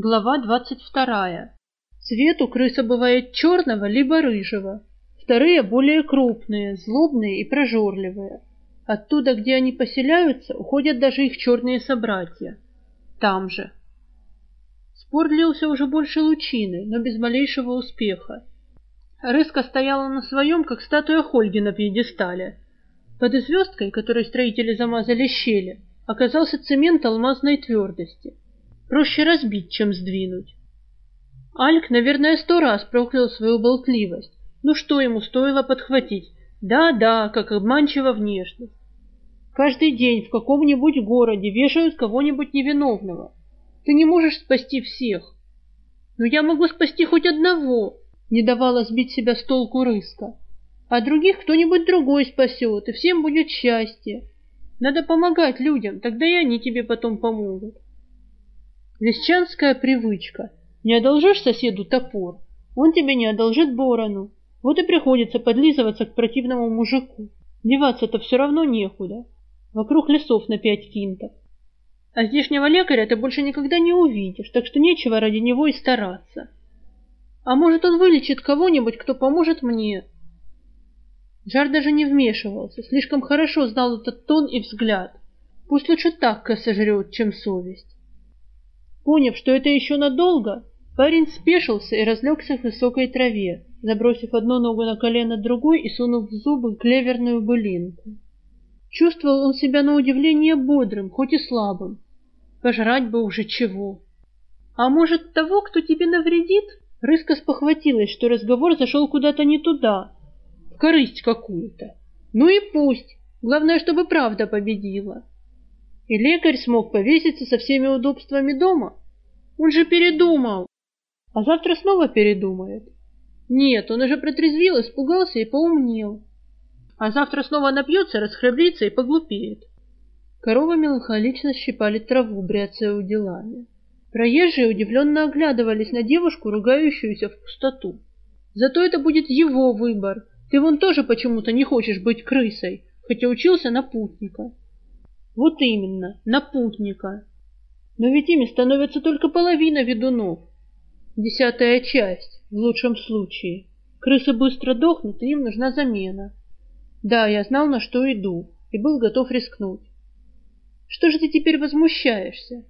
Глава двадцать вторая. Цвет у крыса бывает черного либо рыжего. Вторые более крупные, злобные и прожорливые. Оттуда, где они поселяются, уходят даже их черные собратья. Там же. Спор длился уже больше лучины, но без малейшего успеха. Рыска стояла на своем, как статуя Хольги на пьедестале. Под звездкой, которой строители замазали щели, оказался цемент алмазной твердости — Проще разбить, чем сдвинуть. Альк, наверное, сто раз проклял свою болтливость. Ну что ему стоило подхватить? Да-да, как обманчива внешность. Каждый день в каком-нибудь городе вешают кого-нибудь невиновного. Ты не можешь спасти всех. Но я могу спасти хоть одного, не давала сбить себя с толку рыска. А других кто-нибудь другой спасет, и всем будет счастье. Надо помогать людям, тогда и они тебе потом помогут. Вещанская привычка. Не одолжишь соседу топор, он тебе не одолжит борону. Вот и приходится подлизываться к противному мужику. Деваться-то все равно некуда. Вокруг лесов на пять кинтов. А здешнего лекаря ты больше никогда не увидишь, так что нечего ради него и стараться. А может, он вылечит кого-нибудь, кто поможет мне? Жар даже не вмешивался, слишком хорошо знал этот тон и взгляд. Пусть лучше так сожрет, чем совесть. Поняв, что это еще надолго, парень спешился и разлегся в высокой траве, забросив одну ногу на колено другой и сунув в зубы клеверную былинку. Чувствовал он себя на удивление бодрым, хоть и слабым. Пожрать бы уже чего. А может, того, кто тебе навредит? Рыска спохватилась, что разговор зашел куда-то не туда, в корысть какую-то. Ну и пусть. Главное, чтобы правда победила. И лекарь смог повеситься со всеми удобствами дома. Он же передумал. А завтра снова передумает. Нет, он уже протрезвел, испугался и поумнел. А завтра снова напьется, расхрабрится и поглупеет. Коровы меланхолично щипали траву, бряцая уделами. Проезжие удивленно оглядывались на девушку, ругающуюся в пустоту. Зато это будет его выбор. Ты вон тоже почему-то не хочешь быть крысой, хотя учился на путника. Вот именно, на путника. Но ведь ими становится только половина ведунов. Десятая часть, в лучшем случае. Крысы быстро дохнут, и им нужна замена. Да, я знал, на что иду, и был готов рискнуть. Что же ты теперь возмущаешься?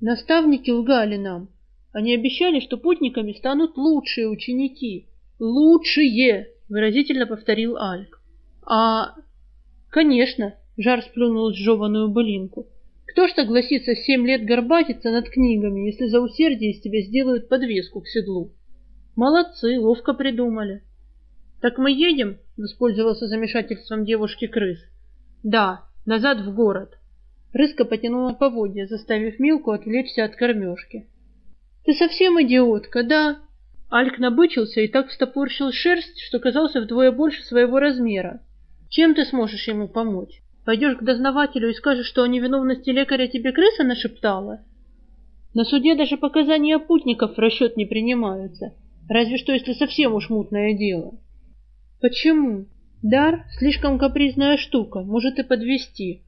Наставники лгали нам. Они обещали, что путниками станут лучшие ученики. Лучшие, выразительно повторил Альк. А, конечно, Жар сплюнул сжеванную былинку. Кто ж согласится семь лет горбатиться над книгами, если за усердие из тебя сделают подвеску к седлу? Молодцы, ловко придумали. Так мы едем? Воспользовался замешательством девушки крыс. Да, назад в город. Рыска потянула поводья, заставив Милку отвлечься от кормежки. Ты совсем идиотка, да? Альк набычился и так встопорщил шерсть, что казался вдвое больше своего размера. Чем ты сможешь ему помочь? Пойдешь к дознавателю и скажешь, что о невиновности лекаря тебе крыса нашептала? На суде даже показания путников в расчет не принимаются, разве что если совсем уж мутное дело. Почему? Дар — слишком капризная штука, может и подвести.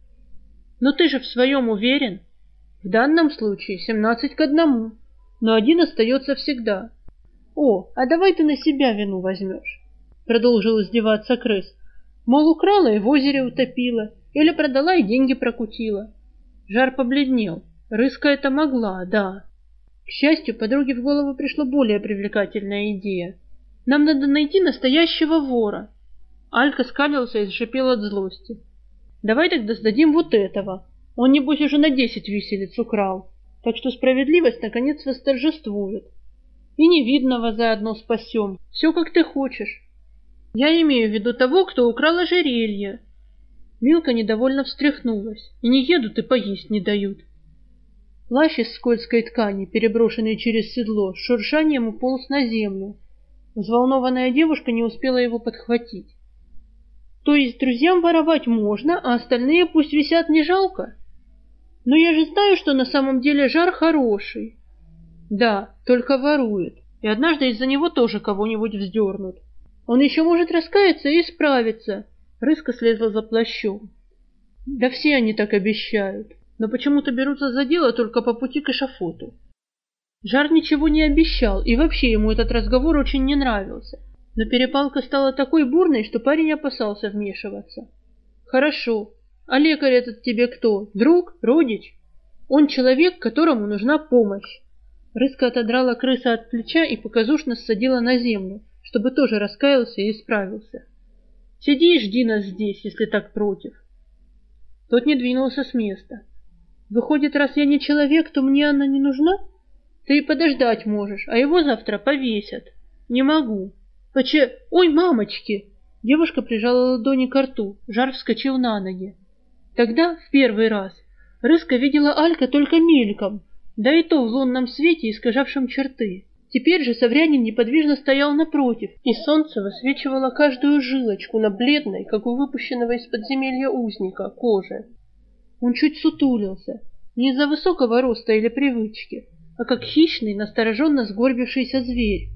Но ты же в своем уверен? В данном случае семнадцать к одному, но один остается всегда. О, а давай ты на себя вину возьмешь, — продолжил издеваться крыс. Мол, украла и в озере утопила, или продала и деньги прокутила. Жар побледнел. Рыска это могла, да. К счастью, подруге в голову пришла более привлекательная идея. Нам надо найти настоящего вора. Алька скалился и зашипел от злости. Давай тогда сдадим вот этого. Он, небось, уже на десять виселиц украл. Так что справедливость, наконец, восторжествует. И невидного заодно спасем. Все, как ты хочешь. Я имею в виду того, кто украл ожерелье, Милка недовольно встряхнулась. И не едут, и поесть не дают. Плащ из скользкой ткани, переброшенный через седло, с шуршанием уполз на землю. Взволнованная девушка не успела его подхватить. То есть друзьям воровать можно, а остальные пусть висят не жалко? Но я же знаю, что на самом деле жар хороший. Да, только ворует. И однажды из-за него тоже кого-нибудь вздернут. Он еще может раскаяться и исправиться. Рыска слезла за плащом. Да все они так обещают, но почему-то берутся за дело только по пути к эшафоту. Жар ничего не обещал, и вообще ему этот разговор очень не нравился. Но перепалка стала такой бурной, что парень опасался вмешиваться. «Хорошо. А лекарь этот тебе кто? Друг? Родич?» «Он человек, которому нужна помощь». Рыска отодрала крыса от плеча и показушно ссадила на землю, чтобы тоже раскаялся и исправился. «Сиди и жди нас здесь, если так против». Тот не двинулся с места. «Выходит, раз я не человек, то мне она не нужна?» Ты подождать можешь, а его завтра повесят. Не могу. Поче... Ой, мамочки! Девушка прижала ладони к рту, жар вскочил на ноги. Тогда, в первый раз, Рыска видела Алька только мельком, да и то в лунном свете, искажавшем черты. Теперь же Саврянин неподвижно стоял напротив, и солнце высвечивало каждую жилочку на бледной, как у выпущенного из подземелья узника, коже. Он чуть сутулился, не из-за высокого роста или привычки, а как хищный, настороженно сгорбившийся зверь.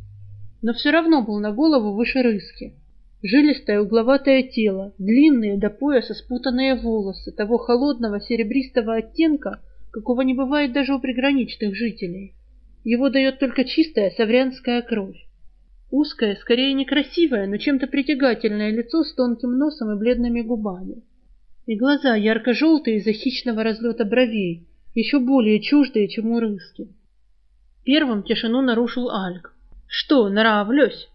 Но все равно был на голову выше рыски. Жилистое угловатое тело, длинные до пояса спутанные волосы того холодного серебристого оттенка, какого не бывает даже у приграничных жителей. Его дает только чистая саврянская кровь. Узкое, скорее некрасивое, но чем-то притягательное лицо с тонким носом и бледными губами. И глаза ярко-желтые из-за хищного разлета бровей, еще более чуждые, чем у рыски. Первым тишину нарушил Альк. «Что, нравлюсь?»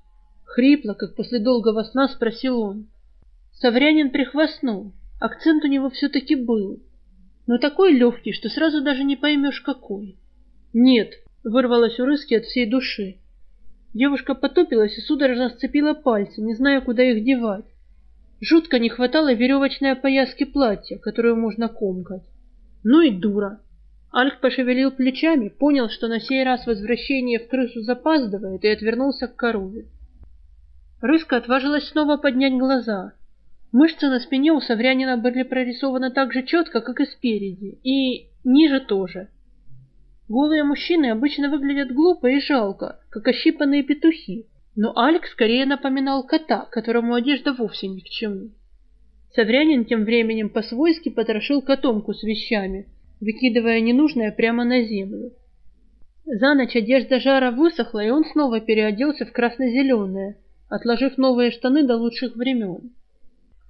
Хрипло, как после долгого сна, спросил он. Саврянин прихвастнул. Акцент у него все-таки был. Но такой легкий, что сразу даже не поймешь, какой. «Нет», — вырвалось у Рыски от всей души. Девушка потупилась и судорожно сцепила пальцы, не зная, куда их девать. Жутко не хватало веревочной опояски платья, которую можно комкать. Ну и дура. Альк пошевелил плечами, понял, что на сей раз возвращение в крысу запаздывает, и отвернулся к корове. Рыска отважилась снова поднять глаза. Мышцы на спине у Саврянина были прорисованы так же четко, как и спереди, и ниже тоже. Голые мужчины обычно выглядят глупо и жалко, как ощипанные петухи, но Альк скорее напоминал кота, которому одежда вовсе ни к чему. Саврянин тем временем по-свойски потрошил котомку с вещами — выкидывая ненужное прямо на землю. За ночь одежда жара высохла, и он снова переоделся в красно-зеленое, отложив новые штаны до лучших времен.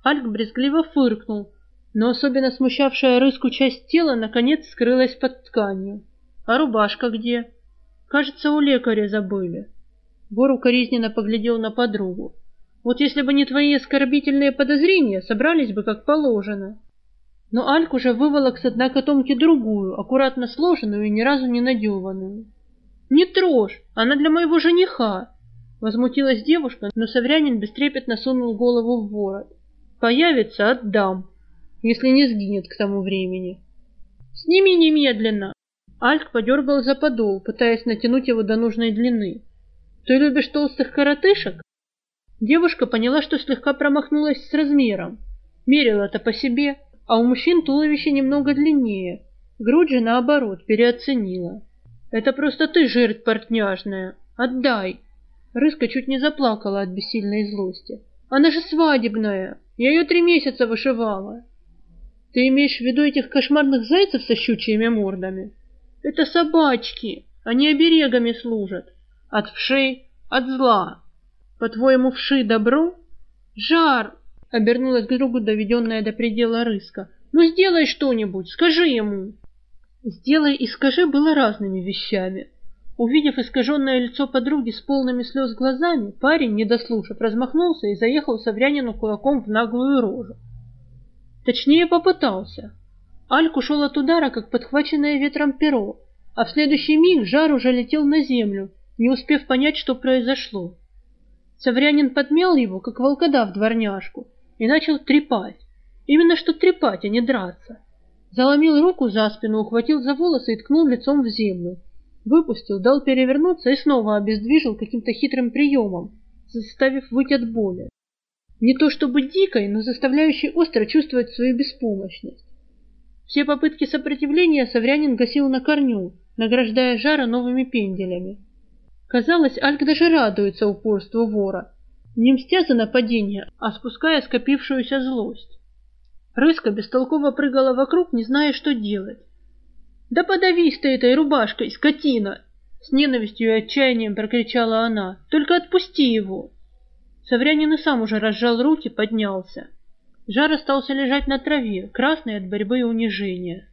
Альк брезгливо фыркнул, но особенно смущавшая рыску часть тела наконец скрылась под тканью. «А рубашка где?» «Кажется, у лекаря забыли». Бор укоризненно поглядел на подругу. «Вот если бы не твои оскорбительные подозрения, собрались бы как положено». Но Альк уже выволок с одной котомки другую, аккуратно сложенную и ни разу не надеванную. «Не трожь, она для моего жениха!» Возмутилась девушка, но Саврянин бестрепетно сунул голову в ворот. «Появится — отдам, если не сгинет к тому времени». «Сними немедленно!» Альк подергал за подол, пытаясь натянуть его до нужной длины. «Ты любишь толстых коротышек?» Девушка поняла, что слегка промахнулась с размером. Мерила-то по себе, а у мужчин туловище немного длиннее. Грудь же, наоборот, переоценила. «Это просто ты, жертв портняжная. Отдай!» Рыска чуть не заплакала от бессильной злости. «Она же свадебная! Я ее три месяца вышивала!» «Ты имеешь в виду этих кошмарных зайцев со щучьими мордами?» «Это собачки! Они оберегами служат! От вшей, от зла! По-твоему, вши добро? Жар! Обернулась к другу доведенная до предела рыска. «Ну сделай что-нибудь, скажи ему!» «Сделай и скажи» было разными вещами. Увидев искаженное лицо подруги с полными слез глазами, парень, не дослушав, размахнулся и заехал Саврянину кулаком в наглую рожу. Точнее, попытался. Альк ушел от удара, как подхваченное ветром перо, а в следующий миг жар уже летел на землю, не успев понять, что произошло. Саврянин подмял его, как волкодав дворняжку, и начал трепать. Именно что трепать, а не драться. Заломил руку за спину, ухватил за волосы и ткнул лицом в землю. Выпустил, дал перевернуться и снова обездвижил каким-то хитрым приемом, заставив выйти от боли. Не то чтобы дикой, но заставляющей остро чувствовать свою беспомощность. Все попытки сопротивления Саврянин гасил на корню, награждая жара новыми пенделями. Казалось, Альк даже радуется упорству вора, не мстя за нападение, а спуская скопившуюся злость. Рыска бестолково прыгала вокруг, не зная, что делать. «Да подавись ты этой рубашкой, скотина!» С ненавистью и отчаянием прокричала она. «Только отпусти его!» Саврянин и сам уже разжал руки, поднялся. Жар остался лежать на траве, красный от борьбы и унижения.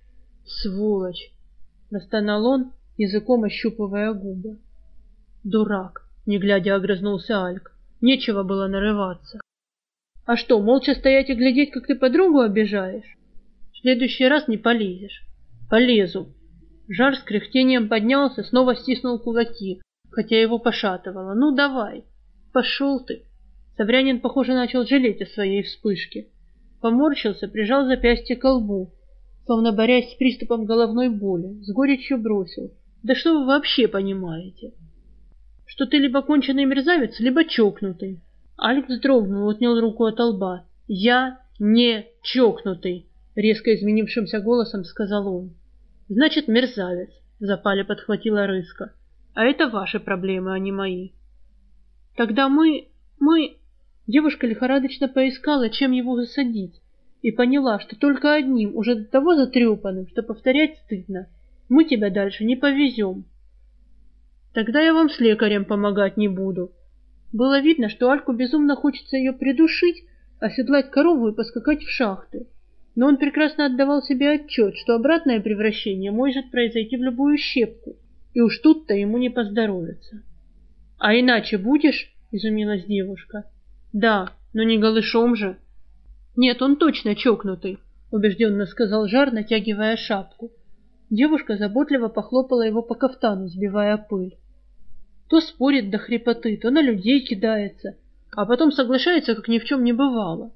«Сволочь!» — простонал он, языком ощупывая губы. «Дурак!» — не глядя огрызнулся Альк. «Нечего было нарываться». «А что, молча стоять и глядеть, как ты подругу обижаешь? В следующий раз не полезешь». «Полезу!» Жар с кряхтением поднялся, снова стиснул кулаки, хотя его пошатывало. «Ну, давай!» «Пошел ты!» Саврянин, похоже, начал жалеть о своей вспышке. Поморщился, прижал запястье к лбу, словно борясь с приступом головной боли, с горечью бросил. «Да что вы вообще понимаете?» «Что ты либо конченый мерзавец, либо чокнутый». Алекс вздрогнул, отнял руку от лба. «Я не чокнутый», — резко изменившимся голосом сказал он. «Значит, мерзавец», — в запале подхватила Рыска. «А это ваши проблемы, а не мои». «Тогда мы... мы...» Девушка лихорадочно поискала, чем его засадить, и поняла, что только одним, уже до того затрепанным, что повторять стыдно. Мы тебя дальше не повезем. Тогда я вам с лекарем помогать не буду. Было видно, что Альку безумно хочется ее придушить, оседлать корову и поскакать в шахты. Но он прекрасно отдавал себе отчет, что обратное превращение может произойти в любую щепку, и уж тут-то ему не поздоровится. — А иначе будешь? — изумилась девушка. Да, но не голышом же. Нет, он точно чокнутый, убежденно сказал Жар, натягивая шапку. Девушка заботливо похлопала его по кафтану, сбивая пыль. То спорит до хрипоты, то на людей кидается, а потом соглашается, как ни в чем не бывало.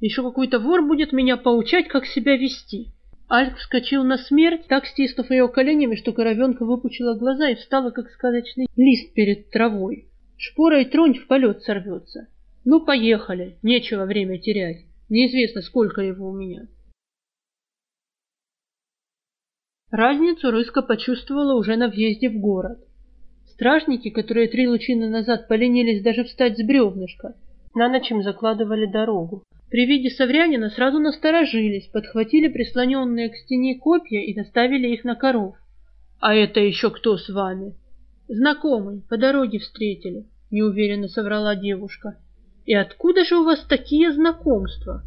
Еще какой-то вор будет меня поучать, как себя вести. Альк вскочил на смерть, так стиснув ее коленями, что коровенка выпучила глаза и встала, как сказочный лист перед травой. Шпорой тронь в полет сорвется. Ну, поехали, нечего время терять. Неизвестно, сколько его у меня. Разницу Рыска почувствовала уже на въезде в город. Стражники, которые три лучины назад поленились даже встать с бревнышка, на ночь им закладывали дорогу. При виде Саврянина сразу насторожились, подхватили прислоненные к стене копья и доставили их на коров. «А это еще кто с вами?» «Знакомый, по дороге встретили», — неуверенно соврала девушка. «И откуда же у вас такие знакомства?»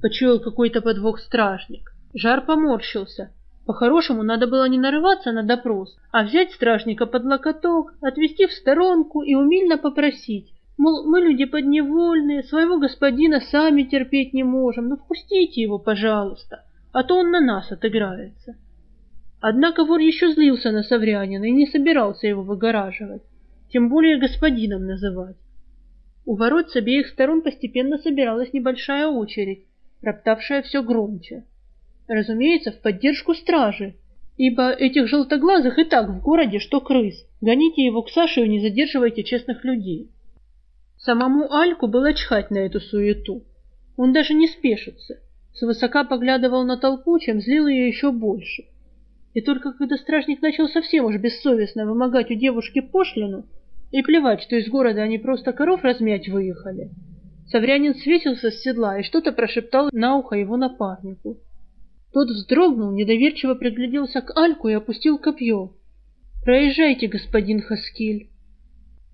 Почуял какой-то подвох стражник. Жар поморщился. По-хорошему, надо было не нарываться на допрос, а взять стражника под локоток, отвести в сторонку и умильно попросить. Мол, мы люди подневольные, своего господина сами терпеть не можем, ну впустите его, пожалуйста, а то он на нас отыграется. Однако вор еще злился на Саврянина и не собирался его выгораживать, тем более господином называть. У ворот с обеих сторон постепенно собиралась небольшая очередь, роптавшая все громче. Разумеется, в поддержку стражи, ибо этих желтоглазых и так в городе, что крыс. Гоните его к Саше и не задерживайте честных людей. Самому Альку было чхать на эту суету. Он даже не спешится. Свысока поглядывал на толпу, чем злил ее еще больше. И только когда стражник начал совсем уж бессовестно вымогать у девушки пошлину, и плевать, что из города они просто коров размять выехали. Саврянин свесился с седла и что-то прошептал на ухо его напарнику. Тот вздрогнул, недоверчиво пригляделся к Альку и опустил копье. «Проезжайте, господин Хаскиль».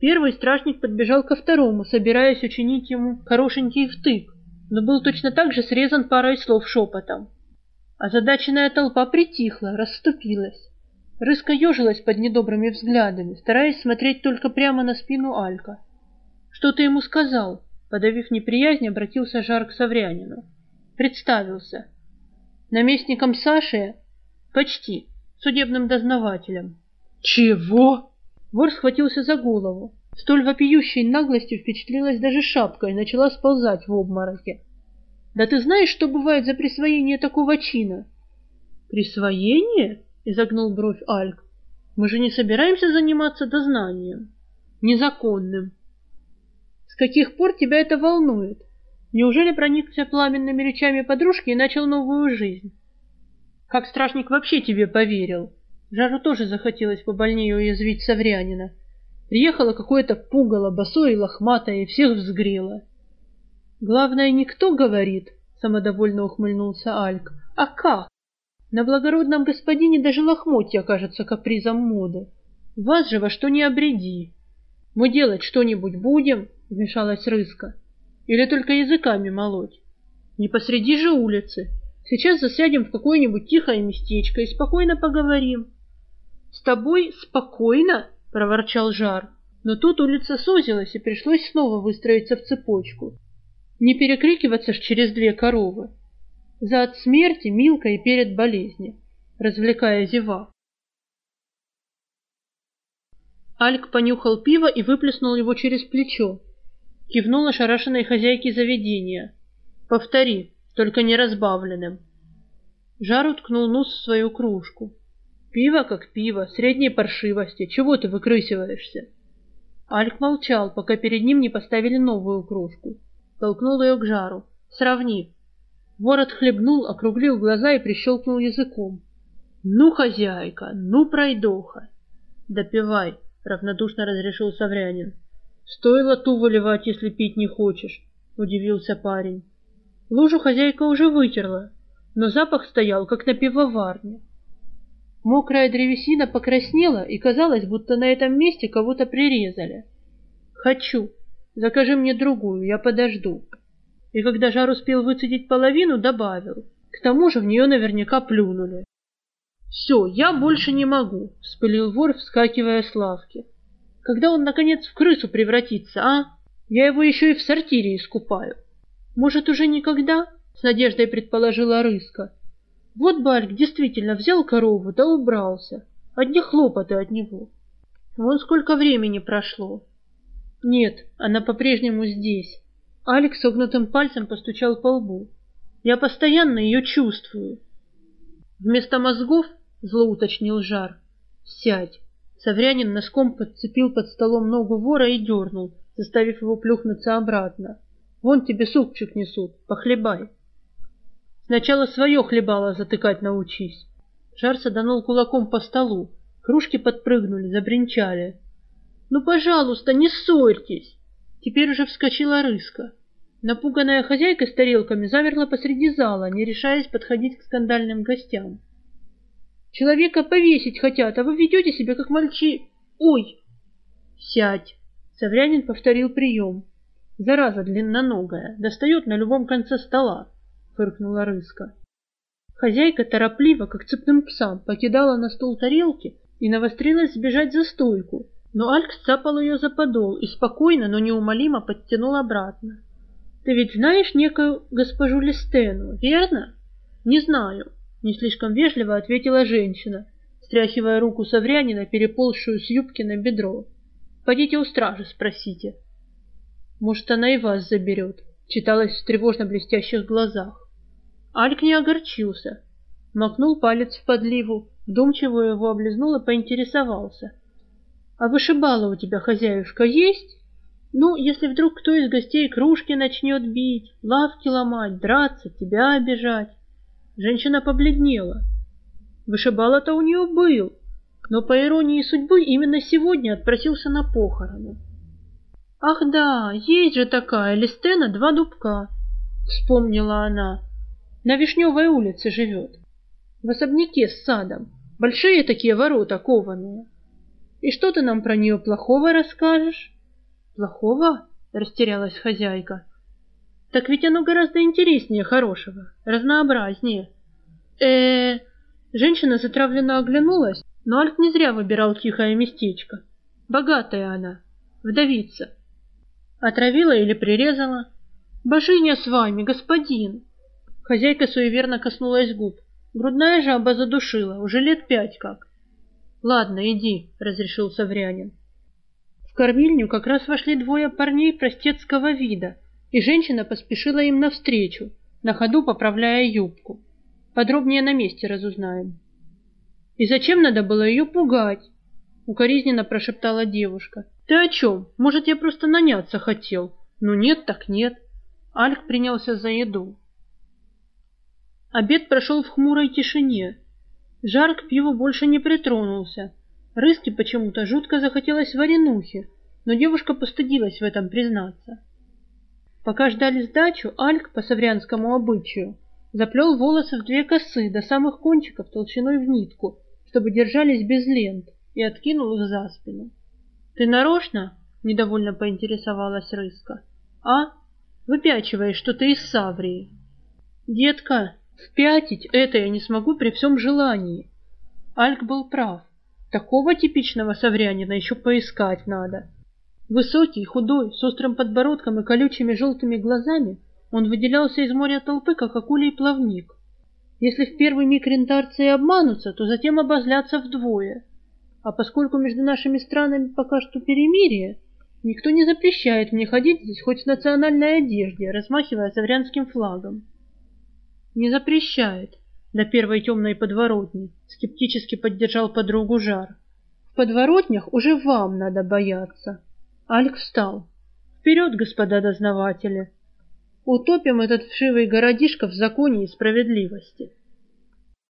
Первый стражник подбежал ко второму, собираясь учинить ему хорошенький втык, но был точно так же срезан парой слов шепотом. Озадаченная толпа притихла, расступилась. Рыска ежилась под недобрыми взглядами, стараясь смотреть только прямо на спину Алька. «Что ты ему сказал?» Подавив неприязнь, обратился Жар к Саврянину. Представился. Наместником Саши? Почти. Судебным дознавателем. «Чего?» Вор схватился за голову. Столь вопиющей наглостью впечатлилась даже шапка и начала сползать в обмороке. «Да ты знаешь, что бывает за присвоение такого чина?» «Присвоение?» — изогнул бровь Альк. «Мы же не собираемся заниматься дознанием. Незаконным. С каких пор тебя это волнует? Неужели проникся пламенными речами подружки и начал новую жизнь? Как страшник вообще тебе поверил?» Жару тоже захотелось побольнее уязвить Саврянина. Приехало какое-то пугало, босое и лохматое, и всех взгрело. «Главное, никто говорит», — самодовольно ухмыльнулся Альк. «А как? На благородном господине даже лохмотья кажется капризом моды. Вас же во что не обреди. Мы делать что-нибудь будем, вмешалась Рыска. Или только языками молоть? Не посреди же улицы. Сейчас засядем в какое-нибудь тихое местечко и спокойно поговорим. С тобой спокойно? проворчал Жар. Но тут улица сузилась, и пришлось снова выстроиться в цепочку. Не перекрикиваться ж через две коровы. За от смерти, Милка и перед болезни, развлекая зева. Альк понюхал пиво и выплеснул его через плечо. Кивнул ошарашенной хозяйке заведения. «Повтори, только не разбавленным». Жар уткнул нос в свою кружку. «Пиво как пиво, средней паршивости. Чего ты выкрысиваешься?» Альк молчал, пока перед ним не поставили новую кружку. Толкнул ее к жару. «Сравни». Ворот хлебнул, округлил глаза и прищелкнул языком. «Ну, хозяйка, ну, пройдоха!» «Допивай!» — равнодушно разрешил Саврянин. «Стоило ту выливать, если пить не хочешь», — удивился парень. Лужу хозяйка уже вытерла, но запах стоял, как на пивоварне. Мокрая древесина покраснела, и казалось, будто на этом месте кого-то прирезали. «Хочу. Закажи мне другую, я подожду». И когда Жар успел выцедить половину, добавил. К тому же в нее наверняка плюнули. «Все, я больше не могу», — вспылил вор, вскакивая с лавки. «Когда он, наконец, в крысу превратится, а? Я его еще и в сортире искупаю». «Может, уже никогда?» — с надеждой предположила Рыска. «Вот Бальк действительно взял корову да убрался. Одни хлопоты от него. Вон сколько времени прошло». «Нет, она по-прежнему здесь». Алекс согнутым пальцем постучал по лбу. «Я постоянно ее чувствую». Вместо мозгов зло уточнил Жар. «Сядь!» Саврянин носком подцепил под столом ногу вора и дернул, заставив его плюхнуться обратно. «Вон тебе супчик несут, похлебай!» «Сначала свое хлебало затыкать научись!» Жар саданул кулаком по столу. Кружки подпрыгнули, забринчали. «Ну, пожалуйста, не ссорьтесь!» Теперь уже вскочила рыска. Напуганная хозяйка с тарелками замерла посреди зала, не решаясь подходить к скандальным гостям. Человека повесить хотят, а вы ведете себя как мальчи... Ой! Сядь! Саврянин повторил прием. Зараза длинноногая, достает на любом конце стола, фыркнула рыска. Хозяйка торопливо, как цепным псам, покидала на стол тарелки и навострилась сбежать за стойку, но Альк сцапал ее за подол и спокойно, но неумолимо подтянул обратно. «Ты ведь знаешь некую госпожу Листену, верно?» «Не знаю. Не слишком вежливо ответила женщина, стряхивая руку Саврянина, переползшую с юбки на бедро. «Пойдите у стражи, спросите». «Может, она и вас заберет», — читалось в тревожно блестящих глазах. Альк не огорчился. Макнул палец в подливу, вдумчиво его облизнул и поинтересовался. «А вышибала у тебя, хозяюшка, есть?» «Ну, если вдруг кто из гостей кружки начнет бить, лавки ломать, драться, тебя обижать». Женщина побледнела. Вышибала-то у нее был, но по иронии судьбы именно сегодня отпросился на похороны. «Ах да, есть же такая, Листена два дубка», — вспомнила она. «На Вишневой улице живет, в особняке с садом, большие такие ворота кованые. И что ты нам про нее плохого расскажешь?» «Плохого?» — растерялась хозяйка. Так ведь оно гораздо интереснее хорошего, разнообразнее. э, -э Женщина затравленно оглянулась, но Альф не зря выбирал тихое местечко. Богатая она, вдовица. Отравила или прирезала? Божиня с вами, господин. Хозяйка суеверно коснулась губ. Грудная жаба задушила, уже лет пять как. Ладно, иди, разрешил Саврянин. Кормильню как раз вошли двое парней простецкого вида — и женщина поспешила им навстречу, на ходу поправляя юбку. Подробнее на месте разузнаем. «И зачем надо было ее пугать?» — укоризненно прошептала девушка. «Ты о чем? Может, я просто наняться хотел? Ну нет, так нет». Альк принялся за еду. Обед прошел в хмурой тишине. Жар к пиву больше не притронулся. Рыске почему-то жутко захотелось варенухи, но девушка постыдилась в этом признаться. Пока ждали сдачу, Альк, по саврянскому обычаю, заплел волосы в две косы до самых кончиков толщиной в нитку, чтобы держались без лент, и откинул их за спину. «Ты нарочно?» — недовольно поинтересовалась Рыска. «А? Выпячиваешь что-то из Саврии». «Детка, впятить это я не смогу при всем желании». Альк был прав. Такого типичного саврянина еще поискать надо. Высокий, худой, с острым подбородком и колючими желтыми глазами, он выделялся из моря толпы, как акулий плавник. Если в первый миг рентарцы обманутся, то затем обозлятся вдвое. А поскольку между нашими странами пока что перемирие, никто не запрещает мне ходить здесь хоть в национальной одежде, размахивая саврянским флагом. Не запрещает, на первой темной подворотне, скептически поддержал подругу Жар. В подворотнях уже вам надо бояться. Альк встал. Вперед, господа дознаватели! Утопим этот вшивый городишко в законе и справедливости.